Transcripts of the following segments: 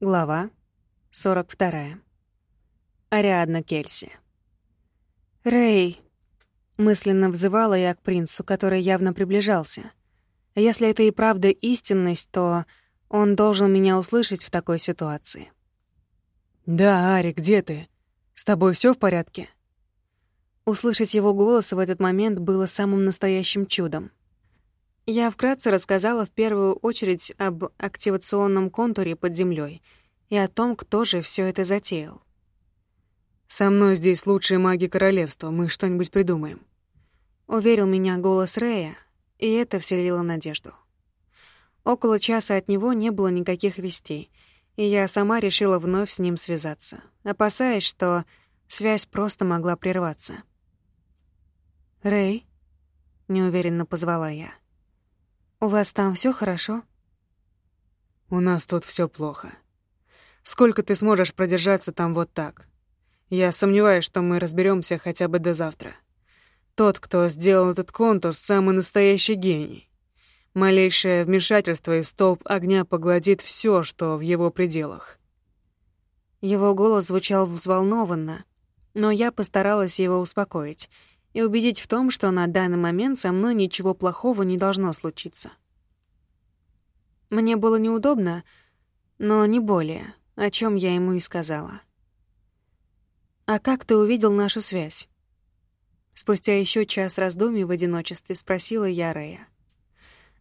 Глава 42. Ариадна Кельси. «Рэй!» — мысленно взывала я к принцу, который явно приближался. Если это и правда истинность, то он должен меня услышать в такой ситуации. «Да, Ари, где ты? С тобой все в порядке?» Услышать его голос в этот момент было самым настоящим чудом. Я вкратце рассказала в первую очередь об активационном контуре под землей и о том, кто же все это затеял. «Со мной здесь лучшие маги королевства, мы что-нибудь придумаем», — уверил меня голос Рея, и это вселило надежду. Около часа от него не было никаких вестей, и я сама решила вновь с ним связаться, опасаясь, что связь просто могла прерваться. «Рэй?» — неуверенно позвала я. «У вас там все хорошо?» «У нас тут все плохо. Сколько ты сможешь продержаться там вот так? Я сомневаюсь, что мы разберемся хотя бы до завтра. Тот, кто сделал этот контур, самый настоящий гений. Малейшее вмешательство и столб огня погладит все, что в его пределах». Его голос звучал взволнованно, но я постаралась его успокоить — и убедить в том, что на данный момент со мной ничего плохого не должно случиться. Мне было неудобно, но не более, о чем я ему и сказала. «А как ты увидел нашу связь?» Спустя еще час раздумий в одиночестве спросила я Рэя.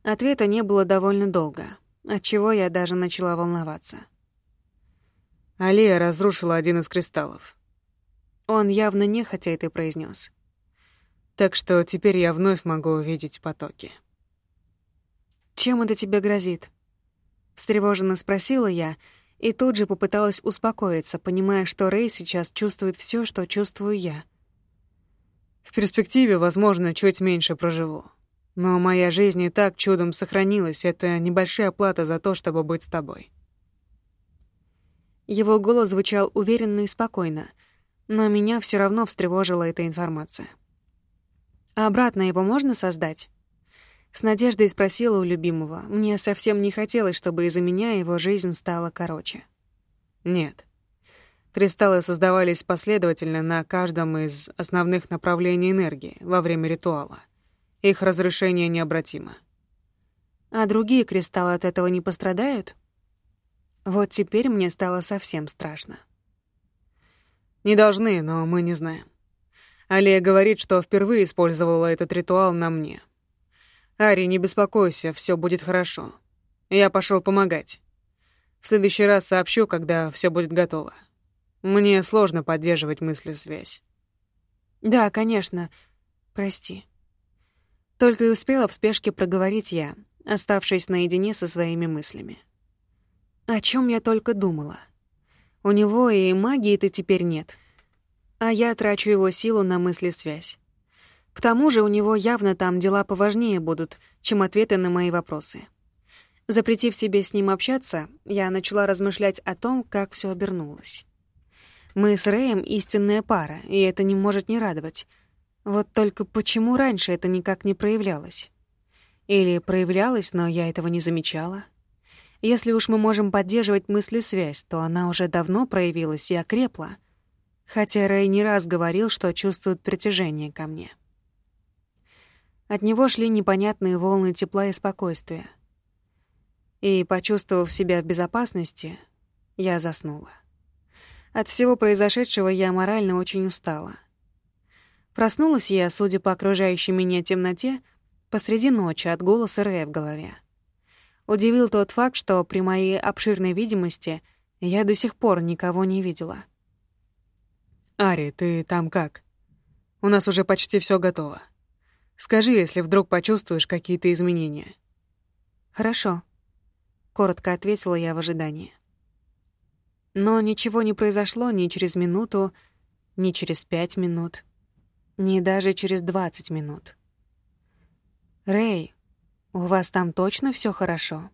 Ответа не было довольно долго, отчего я даже начала волноваться. Алия разрушила один из кристаллов. Он явно нехотя это произнес. Так что теперь я вновь могу увидеть потоки. «Чем это тебе грозит?» Встревоженно спросила я, и тут же попыталась успокоиться, понимая, что Рэй сейчас чувствует все, что чувствую я. В перспективе, возможно, чуть меньше проживу. Но моя жизнь и так чудом сохранилась, это небольшая плата за то, чтобы быть с тобой. Его голос звучал уверенно и спокойно, но меня все равно встревожила эта информация. А обратно его можно создать? С надеждой спросила у любимого. Мне совсем не хотелось, чтобы из-за меня его жизнь стала короче. Нет. Кристаллы создавались последовательно на каждом из основных направлений энергии во время ритуала. Их разрушение необратимо. А другие кристаллы от этого не пострадают? Вот теперь мне стало совсем страшно. Не должны, но мы не знаем. Алия говорит, что впервые использовала этот ритуал на мне. Ари, не беспокойся, все будет хорошо. Я пошел помогать. В следующий раз сообщу, когда все будет готово. Мне сложно поддерживать мысли-связь. Да, конечно. Прости. Только и успела в спешке проговорить я, оставшись наедине со своими мыслями. О чем я только думала. У него и магии-то теперь нет а я трачу его силу на мысли-связь. К тому же у него явно там дела поважнее будут, чем ответы на мои вопросы. Запретив себе с ним общаться, я начала размышлять о том, как все обернулось. Мы с Рэем истинная пара, и это не может не радовать. Вот только почему раньше это никак не проявлялось? Или проявлялось, но я этого не замечала? Если уж мы можем поддерживать мысли-связь, то она уже давно проявилась и окрепла — хотя Рэй не раз говорил, что чувствует притяжение ко мне. От него шли непонятные волны тепла и спокойствия. И, почувствовав себя в безопасности, я заснула. От всего произошедшего я морально очень устала. Проснулась я, судя по окружающей меня темноте, посреди ночи от голоса Рэя в голове. Удивил тот факт, что при моей обширной видимости я до сих пор никого не видела. «Ари, ты там как? У нас уже почти все готово. Скажи, если вдруг почувствуешь какие-то изменения». «Хорошо», — коротко ответила я в ожидании. Но ничего не произошло ни через минуту, ни через пять минут, ни даже через двадцать минут. «Рэй, у вас там точно все хорошо?»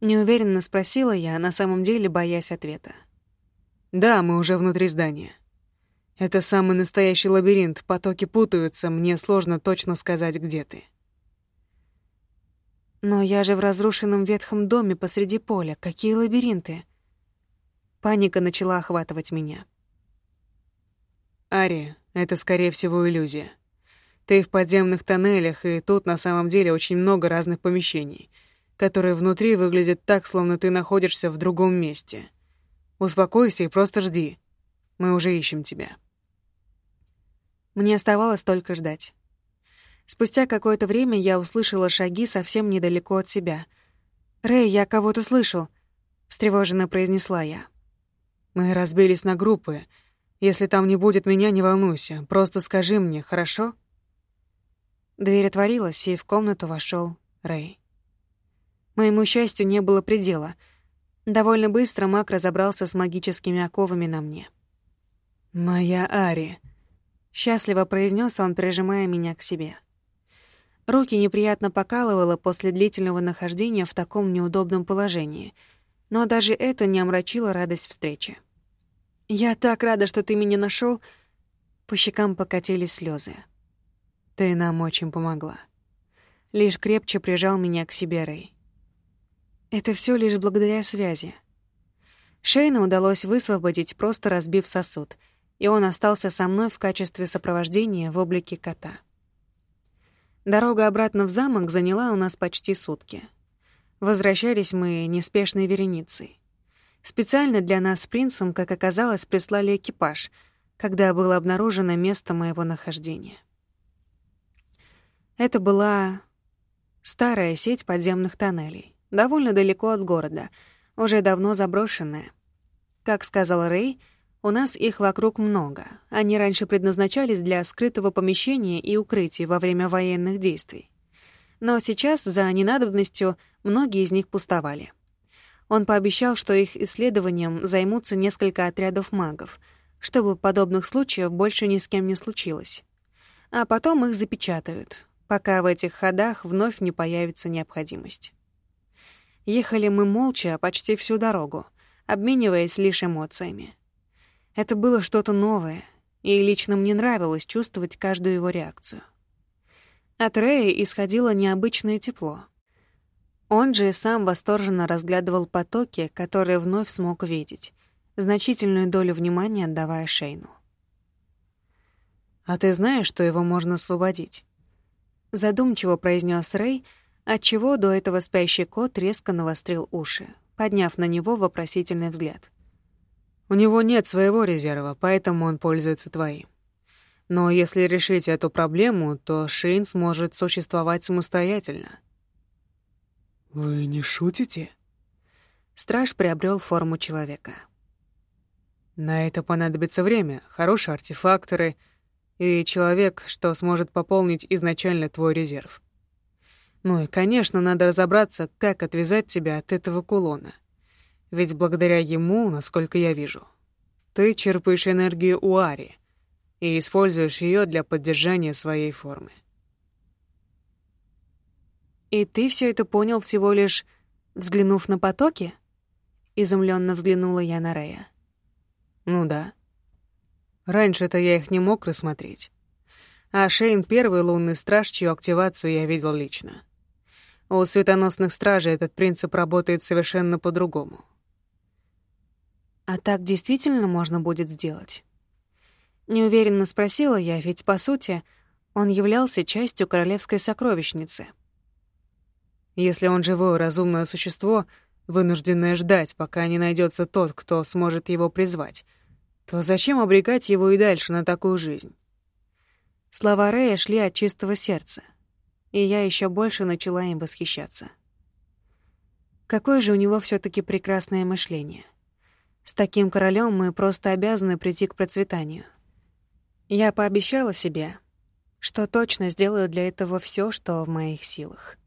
Неуверенно спросила я, на самом деле боясь ответа. «Да, мы уже внутри здания. Это самый настоящий лабиринт, потоки путаются, мне сложно точно сказать, где ты. Но я же в разрушенном ветхом доме посреди поля. Какие лабиринты? Паника начала охватывать меня. «Ари, это, скорее всего, иллюзия. Ты в подземных тоннелях, и тут на самом деле очень много разных помещений, которые внутри выглядят так, словно ты находишься в другом месте. Успокойся и просто жди. Мы уже ищем тебя». Мне оставалось только ждать. Спустя какое-то время я услышала шаги совсем недалеко от себя. «Рэй, я кого-то слышу», — встревоженно произнесла я. «Мы разбились на группы. Если там не будет меня, не волнуйся. Просто скажи мне, хорошо?» Дверь отворилась, и в комнату вошел Рэй. Моему счастью не было предела. Довольно быстро маг разобрался с магическими оковами на мне. «Моя Ари», — счастливо произнес он, прижимая меня к себе. Руки неприятно покалывало после длительного нахождения в таком неудобном положении, но даже это не омрачило радость встречи. «Я так рада, что ты меня нашел. По щекам покатились слезы. «Ты нам очень помогла». Лишь крепче прижал меня к себе Рэй. Это все лишь благодаря связи. Шейна удалось высвободить, просто разбив сосуд, и он остался со мной в качестве сопровождения в облике кота. Дорога обратно в замок заняла у нас почти сутки. Возвращались мы неспешной вереницей. Специально для нас с принцем, как оказалось, прислали экипаж, когда было обнаружено место моего нахождения. Это была старая сеть подземных тоннелей, довольно далеко от города, уже давно заброшенная. Как сказал Рэй, у нас их вокруг много. Они раньше предназначались для скрытого помещения и укрытия во время военных действий. Но сейчас, за ненадобностью, многие из них пустовали. Он пообещал, что их исследованием займутся несколько отрядов магов, чтобы подобных случаев больше ни с кем не случилось. А потом их запечатают, пока в этих ходах вновь не появится необходимость. Ехали мы молча почти всю дорогу, обмениваясь лишь эмоциями. Это было что-то новое, и лично мне нравилось чувствовать каждую его реакцию. От Рэя исходило необычное тепло. Он же сам восторженно разглядывал потоки, которые вновь смог видеть, значительную долю внимания отдавая Шейну. «А ты знаешь, что его можно освободить?» Задумчиво произнес Рэй, отчего до этого спящий кот резко навострил уши, подняв на него вопросительный взгляд. У него нет своего резерва, поэтому он пользуется твоим. Но если решить эту проблему, то Шейн сможет существовать самостоятельно. Вы не шутите? Страж приобрел форму человека. На это понадобится время, хорошие артефакторы и человек, что сможет пополнить изначально твой резерв. Ну и, конечно, надо разобраться, как отвязать тебя от этого кулона — ведь благодаря ему, насколько я вижу, ты черпаешь энергию у Ари и используешь ее для поддержания своей формы. «И ты все это понял всего лишь, взглянув на потоки?» Изумленно взглянула я на Рея. «Ну да. Раньше-то я их не мог рассмотреть. А Шейн — первый лунный страж, чью активацию я видел лично. У светоносных стражей этот принцип работает совершенно по-другому. А так действительно можно будет сделать? Неуверенно спросила я, ведь, по сути, он являлся частью королевской сокровищницы. Если он живое разумное существо, вынужденное ждать, пока не найдется тот, кто сможет его призвать, то зачем обрекать его и дальше на такую жизнь? Слова Рэя шли от чистого сердца, и я еще больше начала им восхищаться. Какое же у него все таки прекрасное мышление — с таким королем мы просто обязаны прийти к процветанию. Я пообещала себе, что точно сделаю для этого все, что в моих силах.